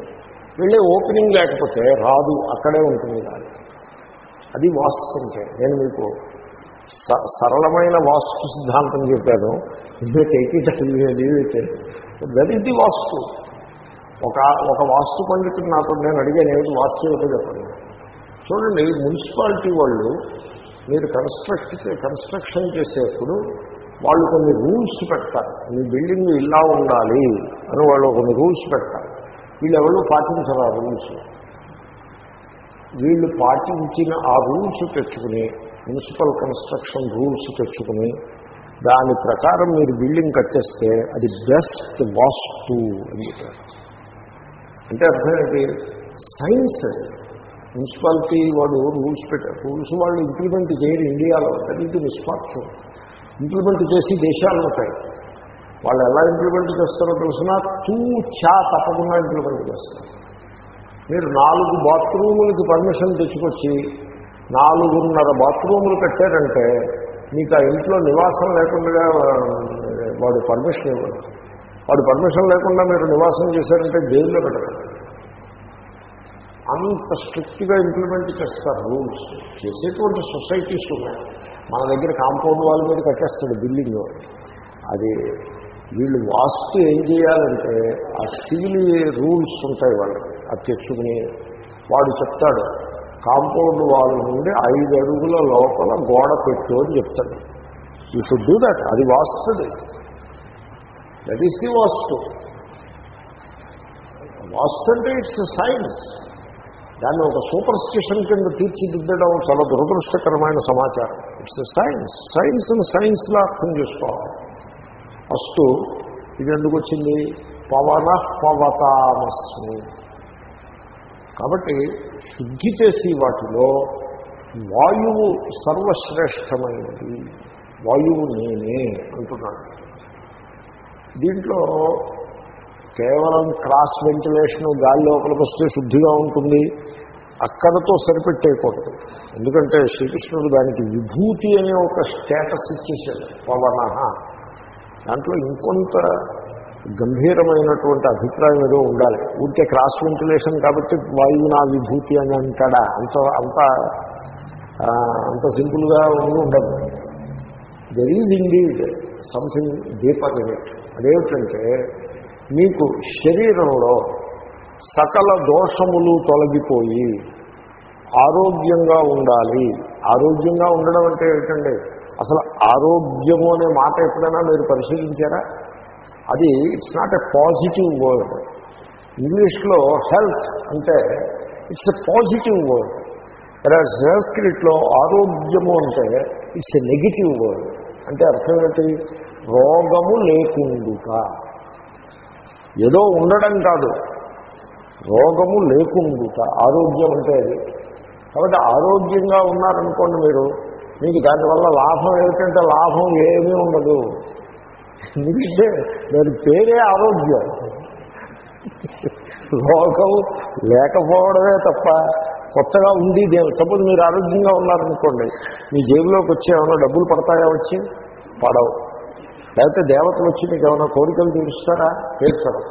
వెళ్ళే ఓపెనింగ్ లేకపోతే రాదు అక్కడే ఉంటుంది గాలి. అది వాస్తు అంటే. నేను మీకు స- సరళమైన వాస్తు సిద్ధాంతం చెప్పాను. ఇదే take it that very the vastu. ఒక ఒక వాస్తు పండితుడు నాతో నేను అడిగాను ఏమిటి వాస్తు ఏమిటో చెప్పండి. చూడండి మున్సిపాలిటీ వాళ్ళు మీరు కన్స్ట్రక్ట్ కన్స్ట్రక్షన్ చేసేప్పుడు వాళ్ళు కొన్ని రూల్స్ పెడతారు. మీ బిల్డింగ్ ఇలా ఉండాలి అని వాళ్ళు కొన్ని రూల్స్ పెడతారు. వీళ్ళు ఎవరు పాటించరు ఆ రూల్స్? వీళ్ళు పాటించిన ఆ రూల్స్ తెచ్చుకుని మున్సిపల్ కన్స్ట్రక్షన్ రూల్స్ తెచ్చుకుని దాని ప్రకారం మీరు బిల్డింగ్ కట్టేస్తే అది బెస్ట్ వాస్తు అని చెప్పారు. అంటే అర్థం ఏంటి? సైన్స్ మున్సిపాలిటీ వాడు రూల్స్ పెట్టారు రూల్స్ వాళ్ళు ఇంప్లిమెంట్ చేయరు ఇండియాలో అది ఈజ్ ఇంప్లిమెంట్ చేసి దేశాలు ఉంటాయి. వాళ్ళు ఎలా ఇంప్లిమెంట్ చేస్తారో తెలిసినా తూ చా తప్పకుండా ఇంప్లిమెంట్ చేస్తారు. మీరు నాలుగు బాత్రూములకి పర్మిషన్ తెచ్చుకొచ్చి నాలుగున్నర బాత్రూములు కట్టారంటే మీకు ఆ ఇంట్లో నివాసం లేకుండా వాడు పర్మిషన్ ఇవ్వడు. వాడు పర్మిషన్ లేకుండా మీరు నివాసం చేశారంటే జైల్లో పెట్టరు అంత స్ట్రిక్ట్గా ఇంప్లిమెంట్ చేస్తారు రూల్స్. చేసేటువంటి సొసైటీస్ ఉన్నాయి. మన దగ్గర కాంపౌండ్ వాళ్ళ మీద కట్టేస్తాడు బిల్డింగ్. అది వీళ్ళు వాస్తు ఏం చేయాలంటే ఆ సివిల్ రూల్స్ ఉంటాయి వాళ్ళకి. అది తెచ్చుకుని వాడు చెప్తాడు కాంపౌండ్ వాళ్ళ నుండి ఐదు అడుగుల లోపల గోడ పెట్టు అని చెప్తాడు. You should do that. అది వాస్తుది. That is the vastu. Vastu అంటే ఇట్స్ సైన్స్. దాన్ని ఒక సూపర్ స్టిషన్ కింద తీర్చిదిద్దడం చాలా దురదృష్టకరమైన సమాచారం. It's science. సైన్స్ని సైన్స్లో అర్థం చేసుకోవాలి. ఫస్ట్ ఇది ఎందుకు వచ్చింది? పవన పవతామస్మి. కాబట్టి శుద్ధి చేసి వాటిలో వాయువు సర్వశ్రేష్టమైనది. వాయువు నేనే అంటున్నాడు. దీంట్లో కేవలం క్రాస్ వెంటిలేషన్ గాలి లోపలికి వస్తే శుద్ధిగా ఉంటుంది అక్కడతో సరిపెట్టేయకూడదు ఎందుకంటే శ్రీకృష్ణుడు దానికి విభూతి అనే ఒక స్టేటస్ ఇచ్చేసాడు పవన. దాంట్లో ఇంకొంత గంభీరమైనటువంటి అభిప్రాయం ఏదో ఉండాలి. ఊరికే క్రాస్ వెంటిలేషన్ కాబట్టి వాయువు నా విభూతి అని అంటాడా? అంత అంత అంత సింపుల్గా ఉండదు. There is indeed something deeper in it అదేమిటంటే మీకు శరీరంలో సకల దోషములు తొలగిపోయి ఆరోగ్యంగా ఉండాలి. ఆరోగ్యంగా ఉండడం అంటే ఏంటండి అసలు ఆరోగ్యము అనే మాట ఎప్పుడైనా మీరు పరిశీలించారా? అది it's not a positive word ఇంగ్లీష్లో హెల్త్ అంటే ఇట్స్ ఎ పాజిటివ్ వర్డ్ సంస్క్రిట్లో ఆరోగ్యము అంటే ఇట్స్ ఎ నెగిటివ్ వర్డ్ అంటే అర్థం ఏంటి? రోగము లేకుండుట. ఏదో ఉండడం కాదు. రోగము లేకుండుట. ఆరోగ్యం అంటే అది. కాబట్టి ఆరోగ్యంగా ఉన్నారనుకోండి మీరు మీకు దానివల్ల లాభం ఏమిటంటే లాభం ఏమీ ఉండదు. ఎందుకంటే దాని పేరే ఆరోగ్యం. రోగం లేకపోవడమే తప్ప కొత్తగా ఉంది సపోజ్ మీరు ఆరోగ్యంగా ఉన్నారనుకోండి మీ జేబులోకి వచ్చి ఏమైనా డబ్బులు పడతాయా వచ్చి? పడవు. లేకపోతే దేవతలు వచ్చి మీకు ఏమైనా కోరికలు తీరుస్తారా? తీర్చరు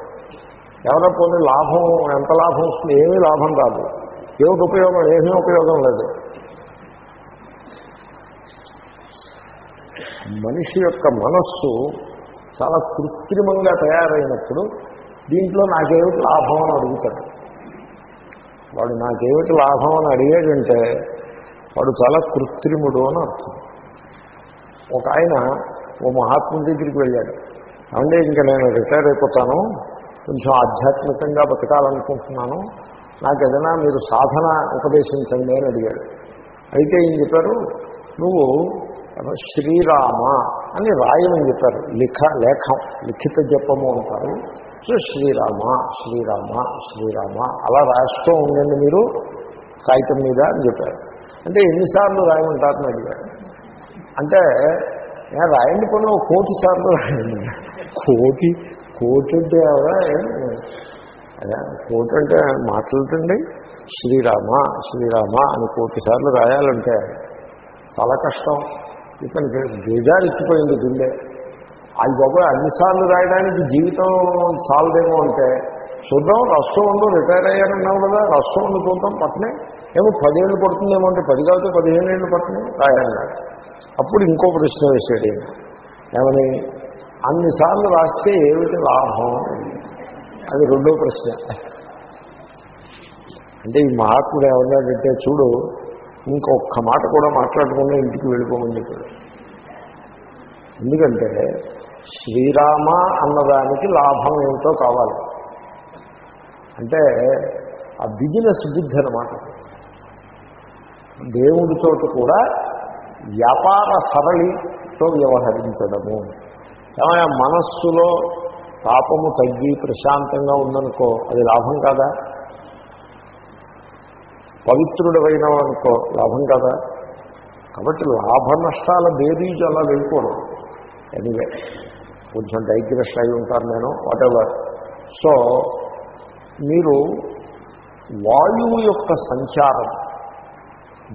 ఎవరో పోనీ లాభం ఎంత లాభం వస్తుంది? ఏమీ లాభం రాదు. ఏమిటి ఉపయోగం ఏమీ ఉపయోగం లేదు. మనిషి యొక్క మనస్సు చాలా కృత్రిమంగా తయారైనప్పుడు దీంట్లో నాకేమిటి లాభం అని అడుగుతాడు. వాడు నాకేమిటి లాభం అని అడిగాడంటే వాడు చాలా కృత్రిముడు అని అర్థం. ఒక ఆయన ఓ మహాత్ముడి దగ్గరికి వెళ్ళాడు. అంటే ఇంకా నేను రిటైర్ అయిపోతాను కొంచెం ఆధ్యాత్మికంగా బతకాలనుకుంటున్నాను నాకు ఏదైనా మీరు సాధన ఉపదేశించండి అని అడిగాడు. అయితే ఏం చెప్పారు? నువ్వు శ్రీరామ అని రాయమని చెప్పారు. లిఖ లేఖం లిఖిత జపము అంటారు. సో శ్రీరామ శ్రీరామ శ్రీరామ అలా రాస్తూ ఉండండి మీరు కాగితం మీద అని చెప్పారు. అంటే ఎన్నిసార్లు రాయమంటారని అడిగారు. అంటే నేను రాయండి కొన్ని కోటి సార్లు రాయండి కోటి కోటి అంటే ఎవరా కోటి అంటే మాట్లాడుతండి శ్రీరామ శ్రీరామ అని కోటి సార్లు రాయాలంటే చాలా కష్టం. ఇతనికి ఇచ్చిపోయింది గుండె. అది బాబా అన్నిసార్లు రాయడానికి జీవితం చాలదేమో అంటే చూద్దాం రాస్తూ ఉందో రిటైర్ అయ్యారన్నావు కదా రాస్తూ ఉండు చూద్దాం పక్కనే ఏమో పదేళ్ళు పడుతుందేమో అంటే పది కాకపోతే పదిహేను ఏళ్ళు పడుతుంది రాయన్నాడు అప్పుడు ఇంకో ప్రశ్న వేసాడు ఈయన. ఏమని? అన్నిసార్లు రాస్తే ఏమిటి లాభం? అది రెండో ప్రశ్న. అంటే ఈ మహాత్ముడు ఏమన్నాడంటే చూడు ఇంకొక మాట కూడా మాట్లాడకుండా ఇంటికి వెళ్ళిపోమని చెప్పాడు. ఎందుకంటే శ్రీరామ అన్నదానికి లాభం ఏమిటో కావాలి. అంటే ఆ బిజినెస్ బుద్ధి అనమాట దేవుడితో కూడా వ్యాపార సరళితో వ్యవహరించడము. ఏమైనా మనస్సులో పాపము తగ్గి ప్రశాంతంగా ఉందనుకో అది లాభం కాదా? పవిత్రుడమైన అనుకో లాభం కాదా? కాబట్టి లాభ నష్టాల బేరీజు అలా వెళ్ళిపోవడం ఎనీవే కొంచెం డైగ్రెస్ అయి ఉంటాను నేను వాటెవర్ సో మీరు వాయువు యొక్క సంచారం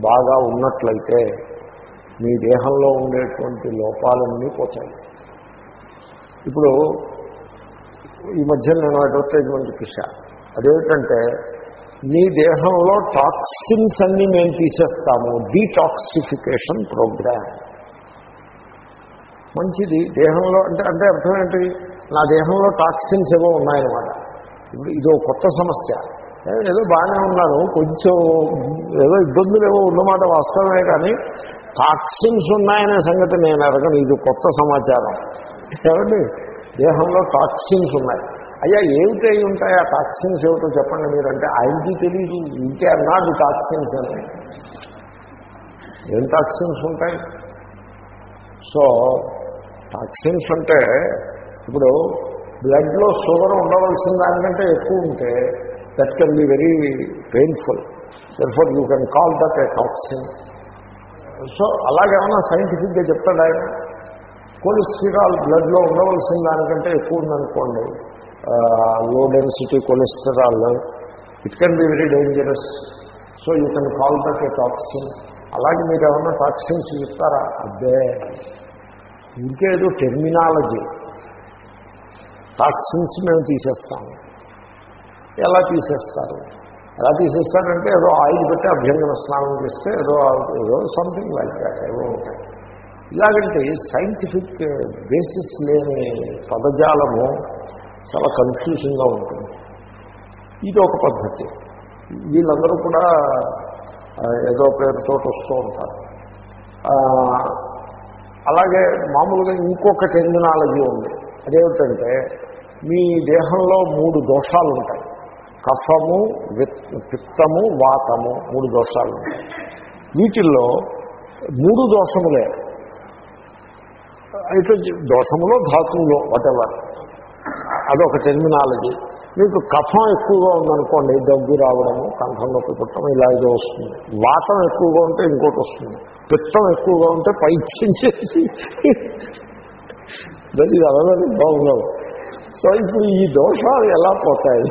బాగా ఉన్నట్లయితే మీ దేహంలో ఉండేటువంటి లోపాలన్నీ పోతాయి. ఇప్పుడు ఈ మధ్య నేను అడ్వర్టైజ్మెంట్ చూశా. అదేమిటంటే నీ దేహంలో టాక్సిన్స్ అన్నీ మేము తీసేస్తాము డీటాక్సిఫికేషన్ ప్రోగ్రామ్ మంచిది. దేహంలో అంటే అంటే అర్థం ఏంటి? నా దేహంలో టాక్సిన్స్ ఏవో ఉన్నాయన్నమాట. ఇప్పుడు ఇదో కొత్త సమస్య. ఏదో బాగానే ఉన్నాను కొంచెం ఏదో ఇబ్బందులు ఏవో ఉన్నమాట వాస్తవమే కానీ టాక్సిన్స్ ఉన్నాయనే సంగతి నేను అడగను. ఇది కొత్త సమాచారం. ఏమండి? దేహంలో టాక్సిన్స్ ఉన్నాయి. అయ్యా ఏమిటై ఉంటాయి ఆ టాక్సిన్స్ ఏమిటో చెప్పండి మీరంటే ఆయనకి తెలియదు ఇంకే అన్నాడు టాక్సిన్స్ అని. ఏం టాక్సిన్స్ ఉంటాయి? సో టాక్సిన్స్ అంటే ఇప్పుడు బ్లడ్లో షుగర్ ఉండవలసిన దానికంటే ఎక్కువ ఉంటే that can be very painful therefore you can call that a toxin so అలాగేమన్నా సైంటిఫిక్గా చెప్తాడు ఆయన. బ్లడ్లో ఉండవలసిన దానికంటే ఎక్కువ ఉందనుకోండి low density cholesterol it can be very dangerous so you can call that a toxin అలాగే మీరు ఏమన్నా టాక్సిన్స్ చెప్తారా ఇంకే ఇంకేదో టెర్మినాలజీ టాక్సిన్స్ మేము తీసేస్తాము. ఎలా తీసేస్తారు? ఎలా తీసేస్తారంటే ఏదో ఆయిల్ పెట్టి అభ్యంగన స్నానం చేస్తే ఏదో ఏదో సంథింగ్ లైక్ దాట్ ఉంటాయి ఇలాగంటే సైంటిఫిక్ బేసిస్ లేని పదజాలము చాలా కన్ఫ్యూజింగ్గా ఉంటుంది. ఇది ఒక పద్ధతి. వీళ్ళందరూ కూడా ఏదో పేరుతో వస్తూ ఉంటారు. అలాగే మామూలుగా ఇంకొక టెర్మినాలజీ ఉంది. అదేమిటంటే మీ దేహంలో మూడు దోషాలు ఉంటాయి కఫము పిత్తము వాతము మూడు దోషాలు ఉంటాయి వీటిల్లో మూడు దోషములే. అయితే దోషములో ధాతువులో వాటెవర్ అదొక టెర్మినాలజీ మీకు కఫం ఎక్కువగా ఉందనుకోండి దగ్గు రావడము కంఠం నొప్పి పుట్టడం ఇలా ఏదో వస్తుంది. వాతం ఎక్కువగా ఉంటే ఇంకోటి వస్తుంది. పిత్తం ఎక్కువగా ఉంటే పైత్యం చేసి అది అలవని బాగున్నావు సో ఇప్పుడు ఈ దోషాలు ఎలా పోతాయి?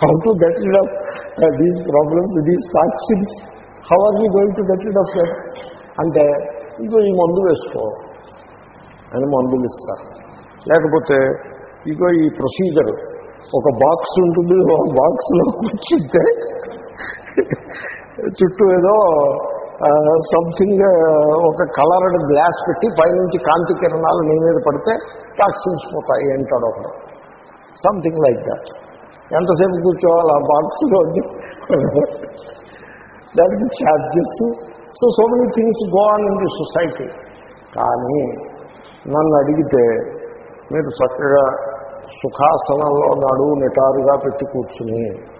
How to get rid of these problems these toxins how are you going to get rid of that అంటే ఇగో ఈ మందు వేసుకో. అని మందులు ఇస్తారు. లేకపోతే ఇగో ఈ ప్రొసీజర్. ఒక బాక్స్ ఉంటుంది ఒక బాక్స్లో కూర్చుంటే చుట్టూ ఏదో సంథింగ్ ఒక కలర్డ్ గ్లాస్ పెట్టి పైనుంచి కాంతి కిరణాలు నీ మీద పడితే టాక్సిన్స్ పోతాయి అంటాడు ఒకడు. సంథింగ్ లైక్ దాట్ ఎంతసేపు కూర్చోవాలి ఆ బాక్స్లో దానికి charges so so many things go in the society కానీ నన్ను అడిగితే మీరు చక్కగా సుఖాసనంలో నడువు నిటారుగా పెట్టి కూర్చుని.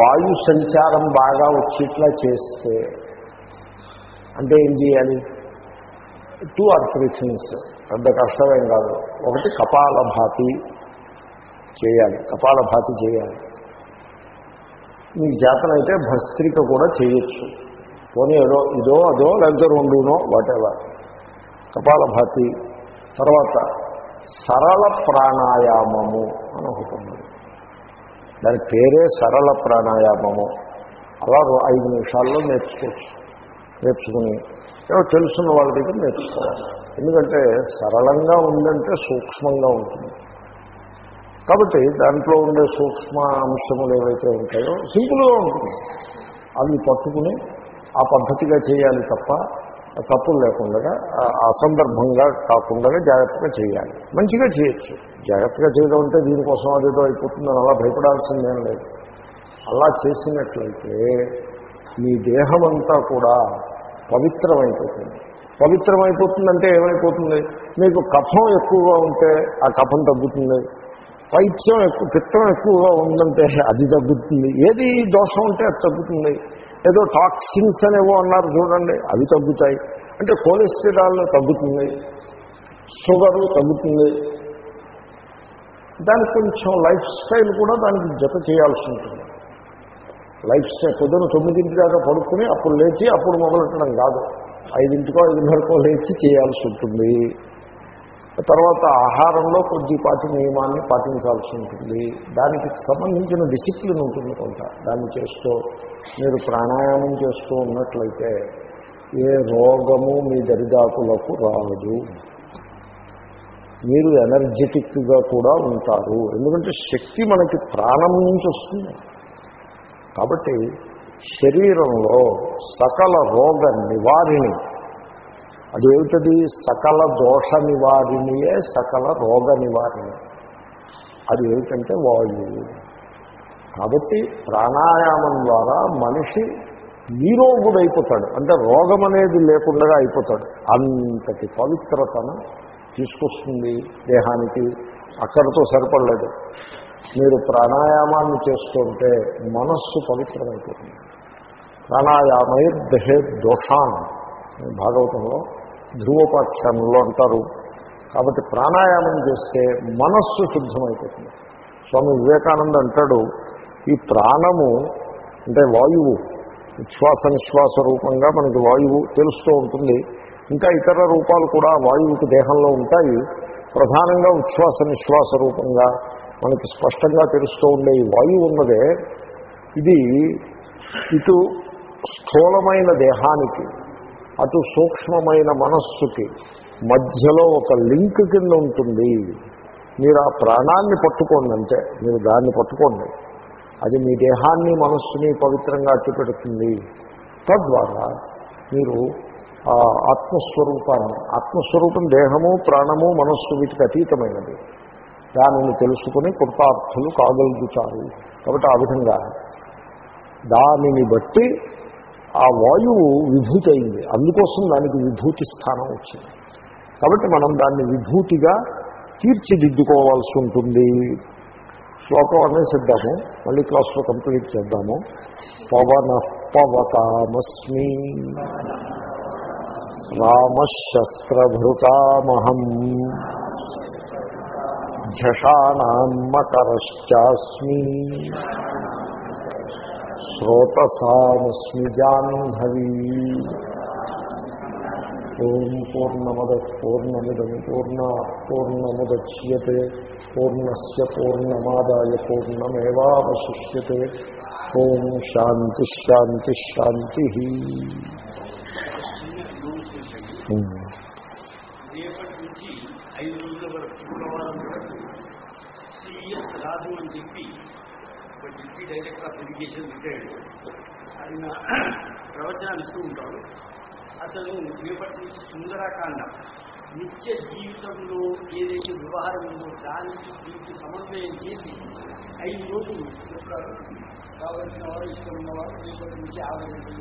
వాయు సంచారం బాగా వచ్చేట్లా చేస్తే అంటే ఏం చేయాలి? టూ ఆర్ త్రీ థింగ్స్ పెద్ద కష్టమేం కాదు. ఒకటి కపాలభాతి చేయాలి. కపాలభాతి చేయాలి. మీకు జాతనైతే భస్త్రిక కూడా చేయొచ్చు. పోనీ ఏదో ఇదో అదో లేకపోతే రెండునో వాటెవర్ కపాలభాతి తర్వాత సరళ ప్రాణాయామము అని ఒకటి ఉన్నది. దాని పేరే సరళ ప్రాణాయామము. అలా ఐదు నిమిషాల్లో నేర్చుకోవచ్చు. నేర్చుకుని ఏమో తెలుసున్న వాళ్ళ దగ్గర నేర్చుకోవాలి. ఎందుకంటే సరళంగా ఉందంటే సూక్ష్మంగా ఉంటుంది. కాబట్టి దాంట్లో ఉండే సూక్ష్మ అంశములు ఏవైతే ఉంటాయో సింపుల్గా ఉంటుంది. అవి పట్టుకుని ఆ పద్ధతిగా చేయాలి తప్ప తప్పులు లేకుండా అసందర్భంగా కాకుండా జాగ్రత్తగా చేయాలి. మంచిగా చేయొచ్చు. జాగ్రత్తగా చేయడం అంటే దీనికోసం అదేదో అయిపోతుందని అలా భయపడాల్సిందేం లేదు. అలా చేసినట్లయితే మీ దేహమంతా కూడా పవిత్రమైపోతుంది. పవిత్రమైపోతుందంటే ఏమైపోతుంది? మీకు కఫం ఎక్కువగా ఉంటే ఆ కఫం తగ్గుతుంది. పైత్యం ఎక్కువ పిత్తం ఎక్కువగా ఉందంటే అది తగ్గుతుంది. ఏది దోషం ఉంటే అది తగ్గుతుంది. ఏదో టాక్సిన్స్ అనేవో అన్నారు చూడండి అవి తగ్గుతాయి. అంటే కొలెస్ట్రాల్ తగ్గుతుంది షుగరు తగ్గుతుంది. దానికి కొంచెం లైఫ్ స్టైల్ కూడా దానికి జత చేయాల్సి ఉంటుంది. లైఫ్ స్టైల్ పొద్దున తొమ్మిదింటి దాకా పడుకుని అప్పుడు లేచి అప్పుడు మొదలెట్టడం కాదు. ఐదింటికో ఐదున్నరకో లేచి చేయాల్సి ఉంటుంది. తర్వాత ఆహారంలో కొద్దిపాటి నియమాన్ని పాటించాల్సి ఉంటుంది దానికి సంబంధించిన డిసిప్లిన్ ఉంటుంది కొంత. దాన్ని చేస్తూ మీరు ప్రాణాయామం చేస్తూ ఉన్నట్లయితే ఏ రోగము మీ దరిదాపులకు రాదు. మీరు ఎనర్జెటిక్గా కూడా ఉంటారు. ఎందుకంటే శక్తి మనకి ప్రాణం నుంచి వస్తుంది. కాబట్టి శరీరంలో సకల రోగ నివారిణి అదేమిటది? సకల దోష నివారిణియే సకల రోగ నివారిణి అది ఏమిటంటే వాయువు కాబట్టి ప్రాణాయామం ద్వారా మనిషి నిరోగుడైపోతాడు. అంటే రోగం అనేది లేకుండా అయిపోతాడు. అంతటి పవిత్రతను తీసుకొస్తుంది దేహానికి. అక్కడితో సరిపడలేదు. మీరు ప్రాణాయామాన్ని చేస్తుంటే మనస్సు పవిత్రమైపోతుంది. ప్రాణాయామై దహే దోషాన్. భాగవతంలో ధ్రువోపాఖ్యానంలో అంటారు. కాబట్టి ప్రాణాయామం చేస్తే మనస్సు శుద్ధమైపోతుంది. స్వామి వివేకానంద అంటాడు ఈ ప్రాణము అంటే వాయువు ఉచ్ఛ్వాస నిశ్వాస రూపంగా మనకి వాయువు తెలుస్తూ ఉంటుంది. ఇంకా ఇతర రూపాలు కూడా వాయువుకి దేహంలో ఉంటాయి. ప్రధానంగా ఉచ్ఛ్వాస నిశ్వాస రూపంగా మనకి స్పష్టంగా తెలుస్తూ ఉండే ఈ వాయువు ఉన్నదే ఇది ఇటు స్థూలమైన దేహానికి అటు సూక్ష్మమైన మనస్సుకి మధ్యలో ఒక లింక్ కింద ఉంటుంది. మీరు ఆ ప్రాణాన్ని పట్టుకోండి అంటే మీరు దాన్ని పట్టుకోండి. అది మీ దేహాన్ని మనస్సుని పవిత్రంగా అట్టిపెడుతుంది. తద్వారా మీరు ఆ ఆత్మస్వరూపాన్ని ఆత్మస్వరూపం దేహము ప్రాణము మనస్సు వీటికి అతీతమైనది. దానిని తెలుసుకుని కృతార్థులు కాగలుగుతారు. కాబట్టి ఆ విధంగా దానిని బట్టి ఆ వాయువు విభూతి అయింది అందుకోసం దానికి విభూతి స్థానం వచ్చింది. కాబట్టి మనం దాన్ని విభూతిగా తీర్చిదిద్దుకోవాల్సి ఉంటుంది. శ్లోకం అనేసిద్దాము మళ్ళీ క్లాస్లో కంప్లీట్ చేద్దాము. పవన పవతామస్మి రామశస్త్రభృతామహం ఝషానాం మకరశ్చాస్మి ఓం పూర్ణమద పూర్ణమిదం పూర్ణ పూర్ణముద్య పూర్ణస్ పూర్ణమాదాయ పూర్ణమేవాశిష్యే ఓం శాంతి శాంతి శాంతి
రేపటి నుంచి ఐదు రోజుల వరకు శుక్రవారం వరకు సిఎస్ రాజు అని చెప్పి ఒక deputy director of irrigation retired ఆయన ప్రవచనాలు ఇస్తూ ఉంటాడు. అతను రేపటి సుందరకాండ నిత్య జీవితంలో ఏదైతే వ్యవహారం ఉందో దానికి దీనికి సమన్వయం చేసి ఐదు రోజులు చెప్తారు కావలసిన వారు ఇష్టం ఉన్నవారు రేపటి నుంచి ఆలోచించి